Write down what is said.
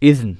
isn't.